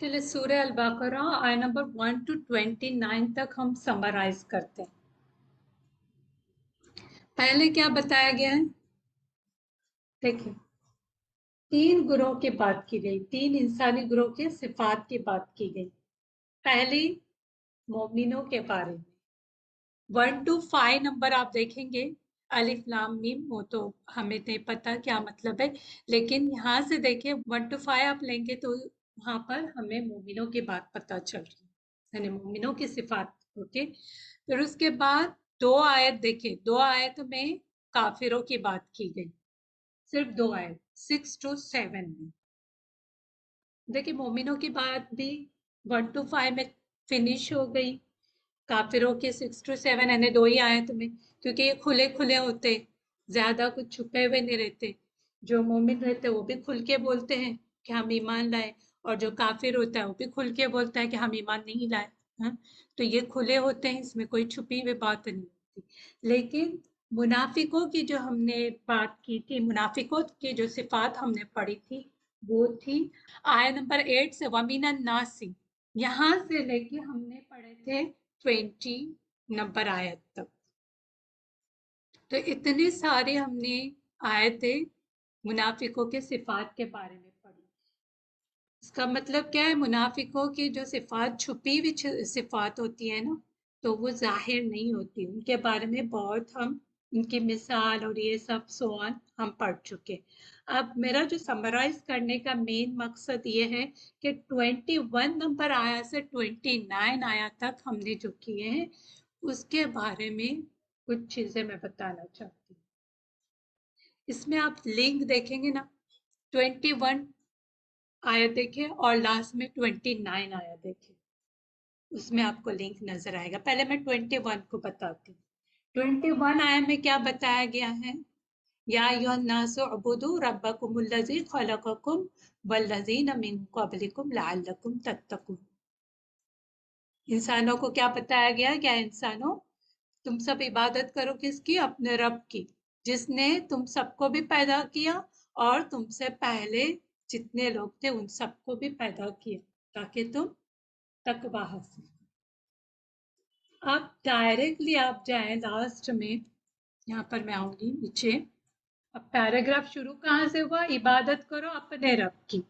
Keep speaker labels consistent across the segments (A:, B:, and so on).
A: چلے سورہ البقرہ آئے نمبر 1 ٹو 29 تک ہم سمرائز کرتے ہیں۔ پہلے کیا بتایا گیا ہے؟ دیکھیں، تین گروہ کی بات کی گئی۔ تین انسانی گروہ کے صفات کی بات کی گئی۔ پہلی مومنوں کے بارے میں۔ ون ٹو فائیو نمبر آپ دیکھیں گے۔ الف لام، میم، وہ تو ہمیں نہیں پتا کیا مطلب ہے، لیکن یہاں سے دیکھیں ون ٹو فائیو آپ لیں گے تو وہاں پر ہمیں مومنوں کی بات پتا چل رہی یعنی مومنوں کی صفات، اوکے؟ پھر اس کے بعد دو آیت دیکھیں۔ دو آیت میں کافروں کی بات کی گئی۔ صرف دو آیت سکس ٹو سیون میں۔ دیکھیں، مومنوں کی بات بھی ون ٹو فائیو میں فنش ہو گئی۔ کافروں کے سکس ٹو سیون یعنی دو ہی آئے تمہیں کیونکہ یہ کھلے کھلے ہوتے، زیادہ کچھ چھپے ہوئے نہیں رہتے۔ جو مومن رہتے، وہ بھی کھل کے بولتے ہیں کہ ہم ایمان لائے۔ اور جو کافر ہوتا ہے وہ بھی کھل کے بولتا ہے کہ ہم ایمان نہیں لائے ہاں؟ تو یہ کھلے ہوتے ہیں، اس میں کوئی چھپی ہوئی بات نہیں ہوتی۔ لیکن منافقوں کی جو ہم نے بات کی تھی، منافقوں کی جو صفات ہم نے پڑھی تھی، وہ تھی آئے نمبر ایٹ سے ومین الناسی یہاں سے لے کے ہم نے پڑھے تھے ٹوینٹی نمبر آیت تک۔ تو اتنے سارے ہم نے آئے تھے منافقوں کے صفات کے بارے میں اس کا مطلب کیا ہے؟ منافقوں کی جو صفات، چھپی ہوئی صفات ہوتی ہے نا، تو وہ ظاہر نہیں ہوتی۔ ان کے بارے میں بہت ہم، ان کی مثال اور یہ سب سوال ہم پڑھ چکے۔ اب میرا جو سمرائز کرنے کا مین مقصد یہ ہے کہ ٹوینٹی ون نمبر آیا سے ٹوینٹی نائن آیا تک ہم نے جو کیے ہیں، اس کے بارے میں کچھ چیزیں میں بتانا چاہتی ہوں۔ اس میں آپ لنک دیکھیں گے نا۔ ٹوینٹی ون آیا دیکھیں اور لاسٹ میں ٹوینٹی نائن آیا دیکھیں اس میں آپ کو لنک نظر آئے گا۔ پہلے میں ٹوینٹی ون کو بتاتی ہوں۔ ٹوینٹی ون آیا میں کیا بتایا گیا ہے؟ یا الناس عبدو ربکم اللذی خلقکم والذین من قبلکم لعلکم تتقون۔ انسانوں کو کیا بتایا گیا؟ کیا انسانوں، تم سب عبادت کرو کس کی؟ اپنے رب کی۔ جس نے تم سب کو بھی پیدا کیا اور تم سے پہلے جتنے لوگ تھے ان سب کو بھی پیدا کیا تاکہ تم تقوی حاصل اب ڈائریکٹلی آپ جائیں لاسٹ میں، یہاں پر میں آؤں گی نیچے۔ اب پیراگراف شروع کہاں سے ہوا؟ عبادت کرو اپنے رب کی۔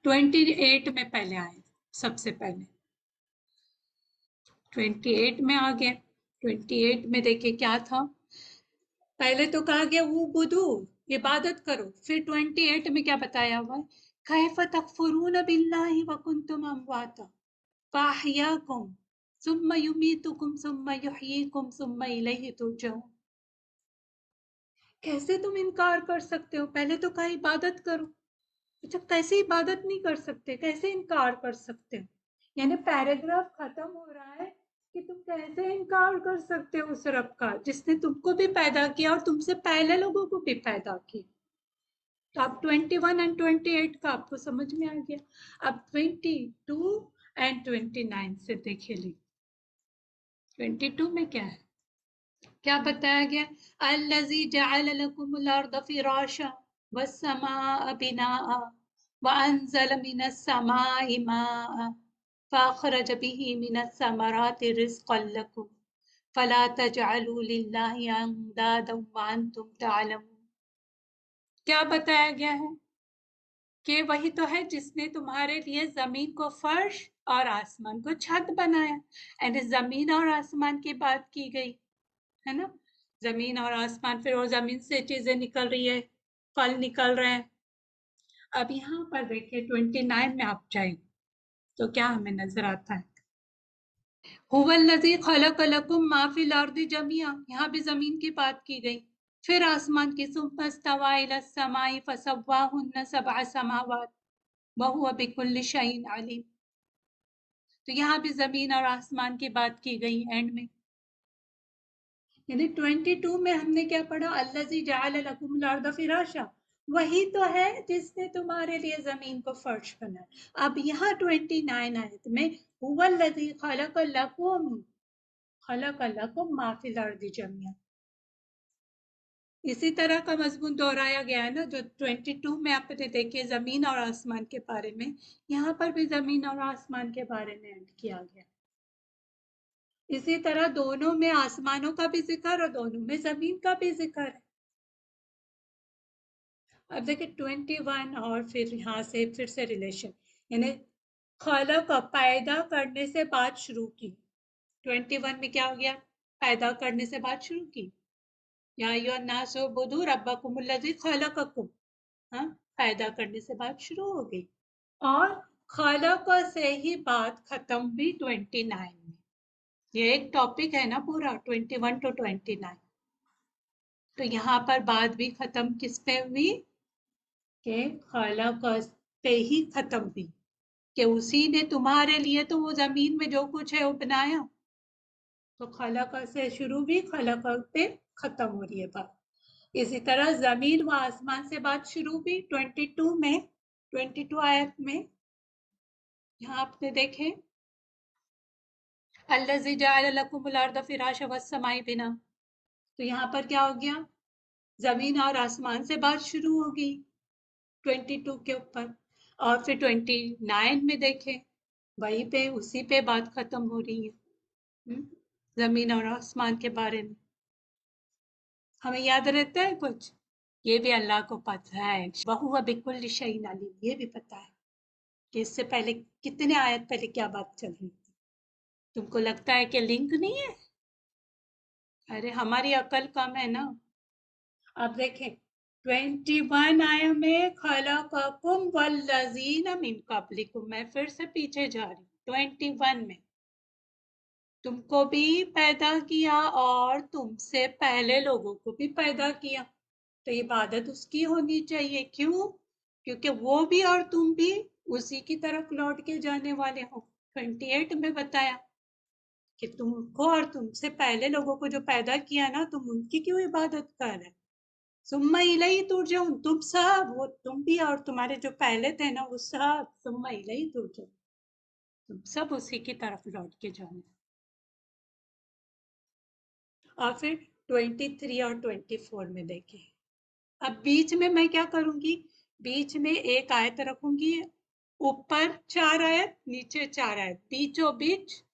A: ٹوینٹی ایٹ میں پہلے آئے، سب سے پہلے۔ ٹوینٹی ایٹ میں آ گیا۔ ٹوینٹی ایٹ میں دیکھے کیا تھا۔ پہلے تو کہا گیا وہ بدو عبادت کرو۔ پھر ٹوینٹی ایٹ میں کیا بتایا ہوا ہے؟ کیف تکفرون باللہ وکنتم امواتا؟ فاحیاکم ثم یمیتکم ثم یحییکم ثم الیہ ترجعون. کیسے تم انکار کر سکتے ہو؟ پہلے تو کہا عبادت کرو؟ اچھا کیسے عبادت نہیں کر سکتے؟ کیسے انکار کر سکتے ہو؟ یعنی پیراگراف ختم ہو رہا ہے کہ تم کیسے انکار کر سکتے ہو اس رب کا؟ جس نے تم کو بھی پیدا کیا اور تم سے پہلے لوگوں کو بھی پیدا کیا۔ تو اب twenty one and twenty eight کا آپ کو سمجھ میں آ گیا۔ اب twenty two and twenty nine سے دیکھے لی۔ ٹوینٹی ٹو میں کیا ہے؟ کیا بتایا گیا؟ الذي جعل لكم الارض فراشا والسماء بناء وانزل من السماء ماء۔ فاخرج به من الثمرات رزقا لكم. فلا تجعلوا لله اندادا وانتم تعلمون. کیا بتایا گیا ہے کہ وہی تو ہے جس نے تمہارے لیے زمین کو فرش اور آسمان کو چھت بنایا. یعنی زمین اور آسمان کی بات کی گئی، ہے نا؟ زمین اور آسمان، پھر اور زمین سے چیزیں نکل رہی ہے، پھل نکل رہے ہیں۔ اب یہاں پر دیکھیں ٹوینٹی نائن میں آپ جائیں۔ تو کیا ہمیں نظر آتا ہے؟ خلق لکم ما فی الارض جميعا یہاں بھی زمین کی بات کی گئی۔ پھر آسمان کی ثم استوى الى السماء فسواهن سبع سماوات وهو بكل شيء علیم تو یہاں بھی زمین اور آسمان کی بات کی گئی اینڈ میں۔ یعنی ٹوینٹی ٹو میں ہم نے کیا پڑھا؟ اللہ جعل لکم الارض فراشا وہی تو ہے جس نے تمہارے لیے زمین کو فرش بنا۔ اب یہاں ٹوینٹی نائن آیت میں، هو الذی خلق لکم خلق لکم ما فی الارض جميعا۔ اسی طرح کا مضمون دہرایا گیا ہے نا، جو 22 میں آپ نے دیکھے زمین اور آسمان کے بارے میں۔ یہاں پر بھی زمین اور آسمان کے بارے میں اینڈ کیا گیا۔ اسی طرح دونوں میں آسمانوں کا بھی ذکر اور دونوں میں زمین کا بھی ذکر۔ ہے اب دیکھیں ٹوینٹی ون اور پھر یہاں سے پھر سے ریلیشن یعنی خالق پیدا کرنے سے بات شروع کی۔ ٹوینٹی ون میں کیا ہو گیا؟ پیدا کرنے سے بات شروع کی۔ یا یو ناس بدو ربا کم الزی ہاں پیدا کرنے سے بات شروع ہو گئی۔ اور خالق سے ہی بات ختم بھی ٹوینٹی نائن میں۔ یہ ایک ٹاپک ہے نا پورا، twenty one to twenty nine. تو یہاں پر بات بھی ختم کس پہ ہوئی؟ کہ خالق پہ ہی ختم ہوئی کہ اسی نے تمہارے لیے تو وہ زمین میں جو کچھ ہے وہ بنایا۔ تو خالق سے شروع بھی خالق پہ ختم ہو رہی ہے بات۔ اسی طرح زمین و آسمان سے بات شروع بھی ٹوینٹی ٹو میں ٹوینٹی ٹو آیت میں، یہاں آپ نے دیکھے اللہ جعل لکم الارض فراشا والسماء بنا۔ تو یہاں پر کیا ہو گیا؟ زمین اور آسمان سے بات شروع ہوگی ٹوینٹی ٹو کے اوپر اور پھر ٹوینٹی نائن میں دیکھیں وہی پہ، اسی پہ بات ختم ہو رہی ہے۔ زمین اور آسمان کے بارے میں۔ ہمیں یاد رہتا ہے کچھ؟ یہ بھی اللہ کو پتہ ہے۔ بہو بکل شعین علی یہ بھی پتہ ہے کہ اس سے پہلے کتنے آیت پہلے کیا بات چل رہی تھی۔ تم کو لگتا ہے کہ لنک نہیں ہے؟ ارے، ہماری عقل کم ہے نا۔ اب دیکھیں ٹوینٹی ون آیا میں خلقکم والذین من قبلکم میں پھر سے پیچھے جا رہی ہوں. ٹوینٹی ون میں. تم کو بھی پیدا کیا اور تم سے پہلے لوگوں کو بھی پیدا کیا. تو عبادت اس کی ہونی چاہیے. کیوں؟ کیونکہ وہ بھی اور تم بھی اسی کی طرف لوٹ کے جانے والے ہو ٹوینٹی ایٹ میں بتایا کہ تم کو اور تم سے پہلے لوگوں کو جو پیدا کیا نا، تم ان کی کیوں عبادت کر رہے سما الہی ترجعون تم سب، وہ تم بھی اور تمہارے جو پہلے تھے نا، وہ سب سما الہی ترجعون تم سب اسی کی طرف لوٹ کے جانا اور پھر ٹوینٹی تھری اور ٹوینٹی فور میں دیکھیں۔ اب بیچ میں میں کیا کروں گی؟ بیچ میں ایک آیت رکھوں گی۔ اوپر چار آیت، نیچے چار آیت۔ بیچو بیچ۔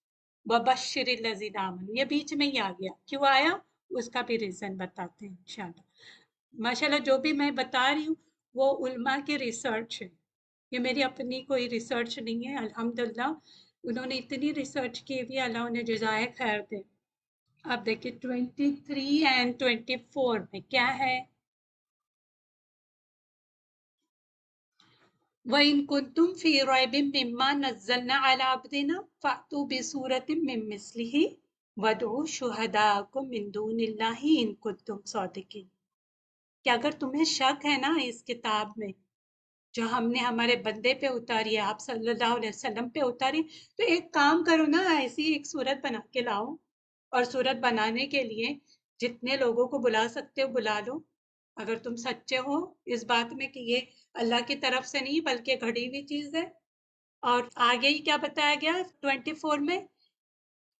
A: ببشر الذین یہ بیچ میں ہی آ گیا۔ کیوں آیا؟ اس کا بھی ریزن بتاتے ہیں، انشاءاللہ۔ ماشاءاللہ جو بھی میں بتا رہی ہوں وہ علماء کے ریسرچ ہے یہ میری اپنی کوئی ریسرچ نہیں ہے، الحمدللہ۔ انہوں نے اتنی ریسرچ کی بھی، اللہ انہیں جزائے خیر دے۔ اب دیکھیں twenty three and twenty four میں کیا ہے؟ وَإِن كُنتُمْ فِي رَيْبٍ مِّمَّا نَزَّلْنَا عَلَى عَبْدِنَا فَأْتُوا بِسُورَةٍ مِّن مِّثْلِهِ وَادْعُوا شُهَدَاءَكُم مِّن دُونِ اللَّهِ إِن كُنتُمْ صَادِقِينَ۔ کہ اگر تمہیں شک ہے نا اس کتاب میں، جو ہم نے ہمارے بندے پہ اتاری ہے، آپ صلی اللہ علیہ وسلم پہ اتاری، تو ایک کام کرو نا، ایسی ایک صورت بنا کے لاؤ۔ اور صورت بنانے کے لیے جتنے لوگوں کو بلا سکتے ہو بلا لو۔ اگر تم سچے ہو، اس بات میں کہ یہ اللہ کی طرف سے نہیں، بلکہ گھڑی ہوئی چیز ہے۔ اور آگے ہی کیا بتایا گیا ٹوینٹی فور میں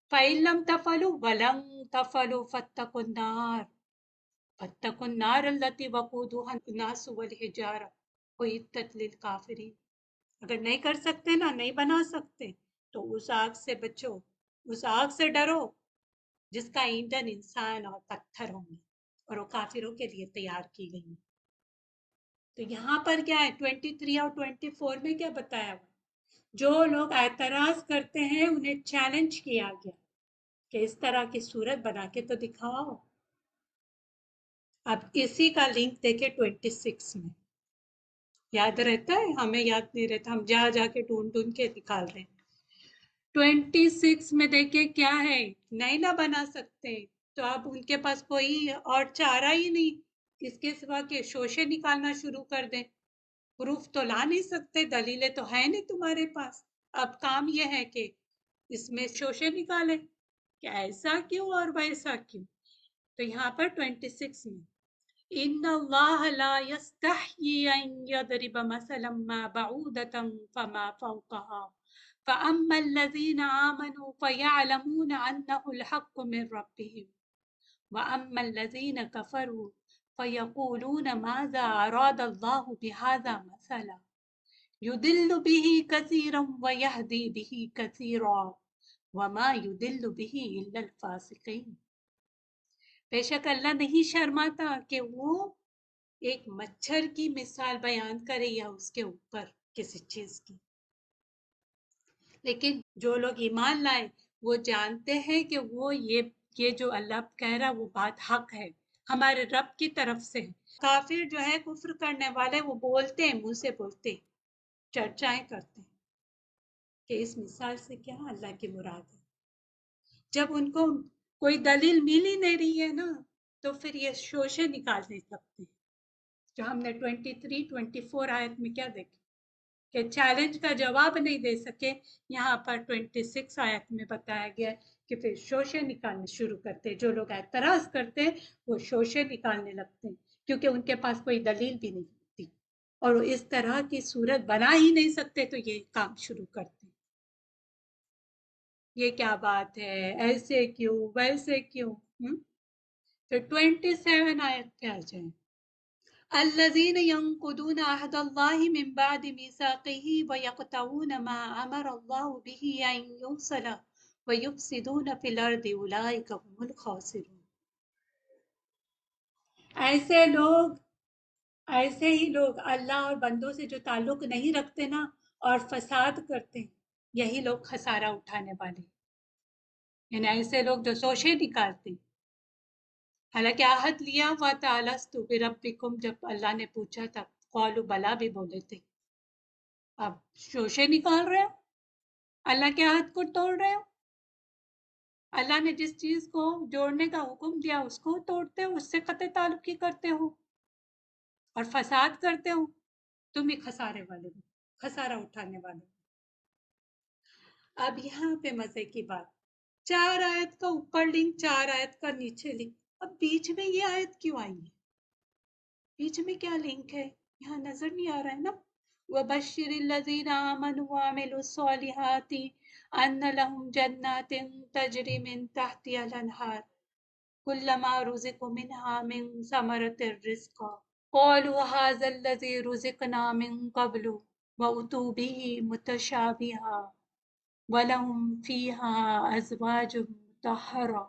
A: فعلم تفلو ولم تفلو فتق النار۔ فَاتَّقُوا النَّارَ الَّتِي وَقُودُهَا النَّاسُ وَالْحِجَارَةُ. أُعِدَّتْ لِلْكَافِرِينَ. اگر نہیں کر سکتے نا، نہیں بنا سکتے، تو اس آگ سے بچو، اس آگ سے ڈرو، جس کا ایندھن انسان اور پتھر ہوں گے، اور وہ کافروں کے لیے تیار کی گئی ہیں۔ تو یہاں پر کیا ہے؟ 23 اور 24 میں کیا بتایا ہوا جو لوگ اعتراض کرتے ہیں، انہیں چیلنج کیا گیا کہ اس طرح کی صورت بنا کے تو دکھاؤ۔ اب اسی کا لنک دیکھیں ٹوینٹی سکس میں۔ یاد رہتا ہے؟ ہمیں یاد نہیں رہتا۔ ہم جا جا کے ڈھونڈ ڈھونڈ کے نکال رہے ہیں۔ ٹوینٹی سکس میں دیکھیں کیا ہے؟ نہیں نہ بنا سکتے۔ تو اب ان کے پاس کوئی اور چارہ ہی نہیں۔ اس کے سوا کے شوشے نکالنا شروع کر دیں۔ پروف تو لا نہیں سکتے، دلیلیں تو ہے نہیں تمہارے پاس۔ اب کام یہ ہے کہ اس میں شوشے نکالیں۔ کہ ایسا کیوں اور ویسا کیوں؟ تو یہاں پر ٹوینٹی سکس میں۔ ان اللہ لا يستحيي ان يضرب مثلا ما بعودة فما فوقها فاما الذين امنوا فيعلمون انه الحق من ربهم واما الذين كفروا فَيَقُولُونَ مَاذَا أَرَادَ اللَّهُ بِهَذَا مَثَلًا يُدِلُّ بِهِ كَثِيرًا وَيَهْدِي بِهِ كَثِيرًا وَمَا يُدِلُّ بِهِ إِلَّا الْفَاسِقِينَ بے شک اللہ نہیں شرماتا کہ وہ ایک مچھر کی مثال بیان کرے یا اس کے اوپر کسی چیز کی۔ لیکن جو لوگ ایمان لائے، وہ جانتے ہیں کہ وہ یہ یہ جو اللہ کہہ رہا، وہ بات حق ہے، ہمارے رب کی طرف سے۔ کافر جو ہے، کفر کرنے والے، وہ بولتے ہیں، منہ سے بولتے چرچائیں کرتے ہیں کہ اس مثال سے کیا اللہ کی مراد ہے۔ جب ان کو کوئی دلیل مل ہی نہیں رہی ہے نا، تو پھر یہ شوشے نکال نہیں سکتے۔ جو ہم نے 23 24 آیت میں کیا دیکھا؟ کہ چیلنج کا جواب نہیں دے سکے، یہاں پر 26 آیت میں بتایا گیا کہ پھر شوشے نکالنے شروع کرتے۔ جو لوگ اعتراض کرتے، وہ شوشے نکالنے لگتے، کیونکہ ان کے پاس کوئی دلیل بھی نہیں ہوتی اور وہ اس طرح کی صورت بنا ہی نہیں سکتے، تو یہ کام شروع کرتے۔ یہ کیا بات ہے؟ ایسے کیوں؟ ویسے کیوں؟ پھر ٹوینٹی سیون آیت پہ آ جائیں۔ الذين ينقضون عهد الله من بعد ميثاقه ويقطعون ما امر الله به ان يوصل ويفسدون في الارض اولئك هم الخاسرون۔ ایسے لوگ، ایسے ہی لوگ اللہ اور بندوں سے جو تعلق نہیں رکھتے نا، اور فساد کرتے ہیں۔ یہی لوگ خسارہ اٹھانے والے۔ یعنی ایسے لوگ جو سوشے نکالتے حالانکہ آہد لیا ہوا تھا الستو بربکم جب اللہ نے پوچھا تھا قولو بلا بھی بولے تھے۔ اب شوشے نکال رہے ہو؟ اللہ کے عہد کو توڑ رہے ہو؟ اللہ نے جس چیز کو جوڑنے کا حکم دیا، اس کو توڑتے ہو؟ اس سے قطع تعلقی کرتے ہو؟ اور فساد کرتے ہو؟ تم ہی خسارے والے ہو، خسارہ اٹھانے والے اب یہاں پہ مزے کی بات۔ چار آیت کا اوپر لنک، چار آیت کا نیچے لنک۔ اب بیچ میں یہ آیت کیوں آئی ہے؟ بیچ میں کیا لنک ہے؟ یہاں نظر نہیں آ رہا ہے نا؟ وَبَشِّرِ الَّذِينَ آمَنُوا وَعَمِلُوا الصَّالِحَاتِ أَنَّ لَهُمْ جَنَّاتٍ تَجْرِي مِن تَحْتِهَا الْأَنْهَارُ كُلَّمَا وَلَهُمْ فِيهَا أَزْوَاجٌ مُطَهَّرَةٌ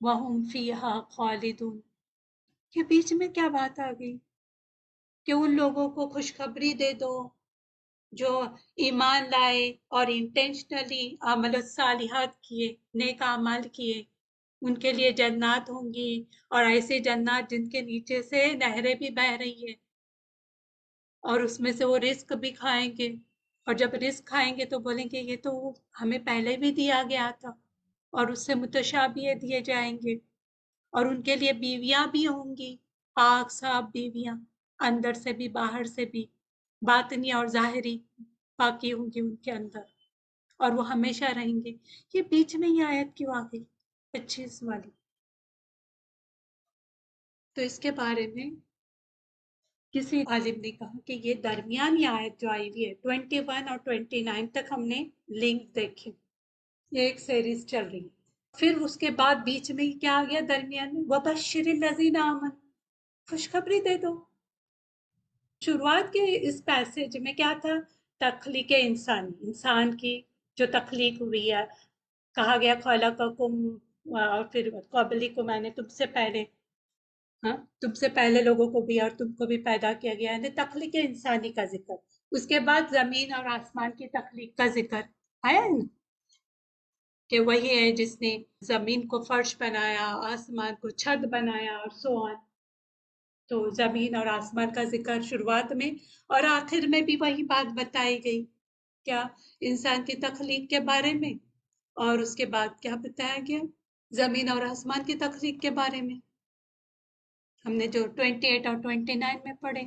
A: وَهُمْ فِيهَا خَالِدُونَ۔ یہ بیچ میں کیا بات آ گئی؟ کہ ان لوگوں کو خوشخبری دے دو جو ایمان لائے اور انٹینشنلی عمل الصالحات کیے، نیک اعمال کیے۔ ان کے لیے جنات ہوں گی اور ایسے جنات جن کے نیچے سے نہریں بھی بہ رہی ہے اور اس میں سے وہ رزق بھی کھائیں گے۔ اور جب رزق کھائیں گے تو بولیں گے یہ تو ہمیں پہلے بھی دیا گیا تھا اور اس سے متشابہ دیے جائیں گے اور ان کے لیے بیویاں بھی ہوں گی، پاک صاف بیویاں، اندر سے بھی، باہر سے بھی، باطنی اور ظاہری پاکی ہوں گی ان کے اندر اور وہ ہمیشہ رہیں گے۔ یہ بیچ میں ہی آیت کیوں آ گئی پچیس والی۔ تو اس کے بارے میں کسی عالم نے کہا کہ یہ درمیانی آیت جو آئی ہوئی ہے ٹوینٹی ون اور ٹوینٹی نائن تک ہم نے لنک دیکھے یہ ایک سیریز چل رہی۔ ہے پھر اس کے بعد بیچ میں کیا آ گیا درمیان میں؟ وبشر الذین آمن خوشخبری دے دو۔ شروعات کے اس پیسج میں کیا تھا؟ تخلیق انسانی۔ انسان کی جو تخلیق ہوئی ہے، کہا گیا خالہ خلقکم اور پھر قبلی کو میں نے تم سے پہلے ہاں تم سے پہلے لوگوں کو بھی اور تم کو بھی پیدا کیا گیا یعنی تخلیق انسانی کا ذکر۔ اس کے بعد زمین اور آسمان کی تخلیق کا ذکر۔ ہے؟ نا کہ وہی ہے جس نے زمین کو فرش بنایا، آسمان کو چھت بنایا اور سو آن تو زمین اور آسمان کا ذکر شروعات میں اور آخر میں بھی وہی بات بتائی گئی۔ کیا انسان کی تخلیق کے بارے میں؟ اور اس کے بعد کیا بتایا گیا؟ زمین اور آسمان کی تخلیق کے بارے میں۔ ہم نے جو ٹوینٹی ایٹ اور ٹوینٹی نائن میں پڑھے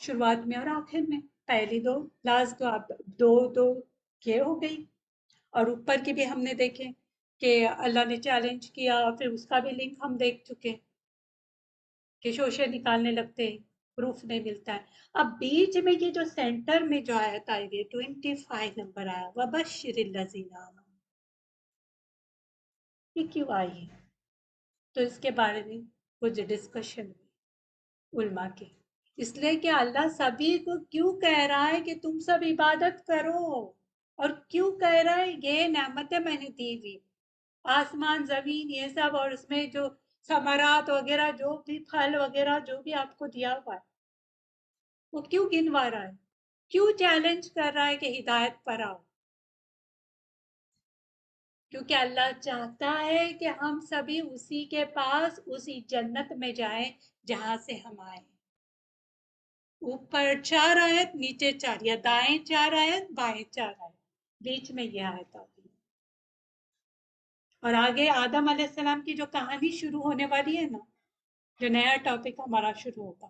A: شروعات میں اور آخر میں، پہلی دو لاسٹ دو دو دو، یہ ہو گئی۔ اور اوپر کی بھی ہم نے دیکھے کہ اللہ نے چیلنج کیا، پھر اس کا بھی لنک ہم دیکھ چکے کہ شوشے نکالنے لگتے پروف نہیں ملتا۔ ہے اب بیچ میں یہ جو سینٹر میں جو آیت آئی ہوئی ٹوینٹی فائیو نمبر آیا، وبشر الذین یہ کیوں آئی ہے؟ تو اس کے بارے میں کچھ ڈسکشن ہوئی علماء کے۔ اس لیے کہ اللہ سبھی کو کیوں کہہ رہا ہے کہ تم سب عبادت کرو؟ اور کیوں کہہ رہا ہے یہ نعمتیں میں نے دی ہوئی؟ آسمان، زمین، یہ سب اور اس میں جو ثمرات وغیرہ، جو بھی پھل وغیرہ، جو بھی آپ کو دیا ہوا ہے، وہ کیوں گنوا رہا ہے؟ کیوں چیلنج کر رہا ہے کہ ہدایت پر آؤ؟ کیونکہ اللہ چاہتا ہے کہ ہم سبھی اسی کے پاس، اسی جنت میں جائیں جہاں سے ہم آئے اوپر چار آیت، نیچے چار، یا دائیں چار آیت، بائیں چار آیت۔ بیچ میں یہ آیت آتی ہے۔ اور آگے آدم علیہ السلام کی جو کہانی شروع ہونے والی ہے نا، جو نیا ٹاپک ہمارا شروع ہوگا،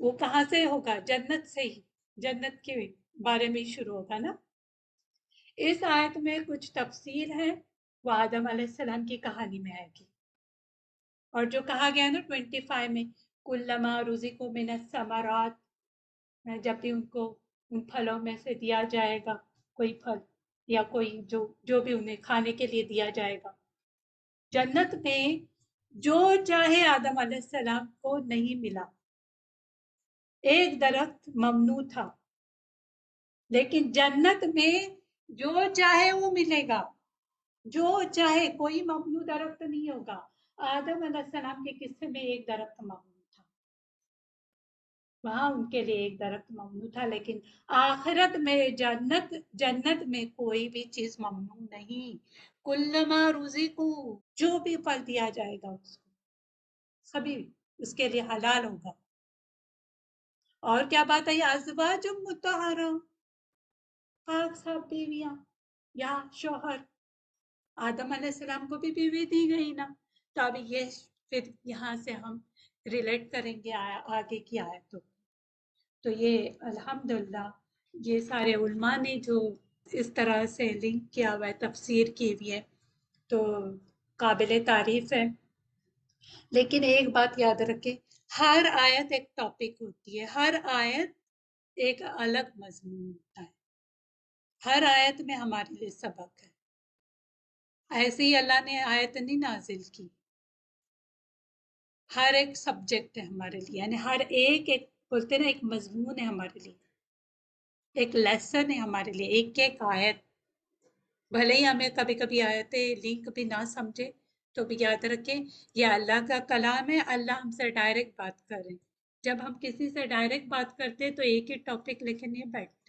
A: وہ کہاں سے ہوگا؟ جنت سے ہی، جنت کے بارے میں ہی شروع ہوگا نا۔ اس آیت میں کچھ تفصیل ہے، وہ آدم علیہ السلام کی کہانی میں آئے گی۔ اور جو کہا گیا نا ٹوینٹی فائیو میں، کلما روزی کو منت سمارات جب بھی ان کو، ان پھلوں میں سے دیا جائے گا، کوئی پھل یا کوئی جو جو بھی انہیں کھانے کے لیے دیا جائے گا۔ جنت میں جو چاہے آدم علیہ السلام کو نہیں ملا۔ ایک درخت ممنوع تھا، لیکن جنت میں جو چاہے وہ ملے گا۔ جو چاہے، کوئی ممنوع درخت نہیں ہوگا۔ آدم علیہ السلام کے قصے میں ایک درخت ممنوع تھا۔ وہاں ان کے لیے ایک درخت ممنوع تھا، لیکن آخرت میں جنت جنت میں کوئی بھی چیز ممنوع نہیں۔ کلما روزی کو جو بھی پھل دیا جائے گا اس کو۔ سبھی اس کے لیے حلال ہوگا۔ اور کیا بات ہے ازواج متحرہ پاک صاحب بیویاں، یا شوہر۔ آدم علیہ السلام کو بھی بیوی دی گئی نا۔ تو اب یہ پھر یہاں سے ہم ریلیٹ کریں گے آگے کی آیتوں۔ تو یہ الحمدللہ، یہ سارے علماء نے جو اس طرح سے لنک کیا ہوا ہے، تفسیر کی ہوئی ہے، تو قابل تعریف ہے۔ لیکن ایک بات یاد رکھے ہر آیت ایک ٹاپک ہوتی ہے، ہر آیت ایک الگ مضمون ہوتا ہے۔ ہر آیت میں ہمارے لیے سبق ہے۔ ایسے ہی اللہ نے آیت نہیں نازل کی۔ ہر ایک سبجیکٹ ہے ہمارے لیے یعنی ہر ایک ایک، بولتے نا، ایک مضمون ہے ہمارے لیے۔ ایک لیسن ہے ہمارے لیے، ایک ایک آیت۔ بھلے ہی ہمیں کبھی کبھی آیتیں لنک بھی نہ سمجھے تو بھی یاد رکھیں، یہ اللہ کا کلام ہے، اللہ ہم سے ڈائریکٹ بات کریں۔ جب ہم کسی سے ڈائریکٹ بات کرتے تو ایک ہی ٹاپک لے کے نہیں بیٹھتے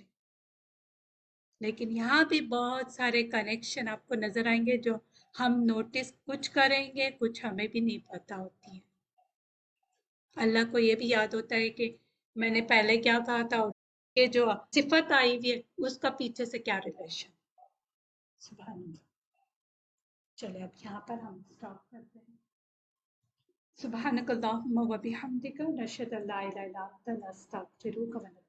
A: لیکن یہاں بھی بہت سارے کنیکشن آپ کو نظر آئیں گے جو ہم نوٹس کچھ کریں گے، کچھ ہمیں بھی نہیں پتا ہوتی ہے اللہ کو یہ بھی یاد ہوتا ہے کہ میں نے پہلے کیا کہا تھا کہ جو صفت آئی ہوئی ہے، اس کا پیچھے سے کیا ریلیشن سبحان اللہ چلے، اب یہاں پر ہم اسٹاپ کرتے ہیں۔ سبحانک اللہم و بحمدک، نشہد اللہ الہ الا انت، نستغفرک و نتوب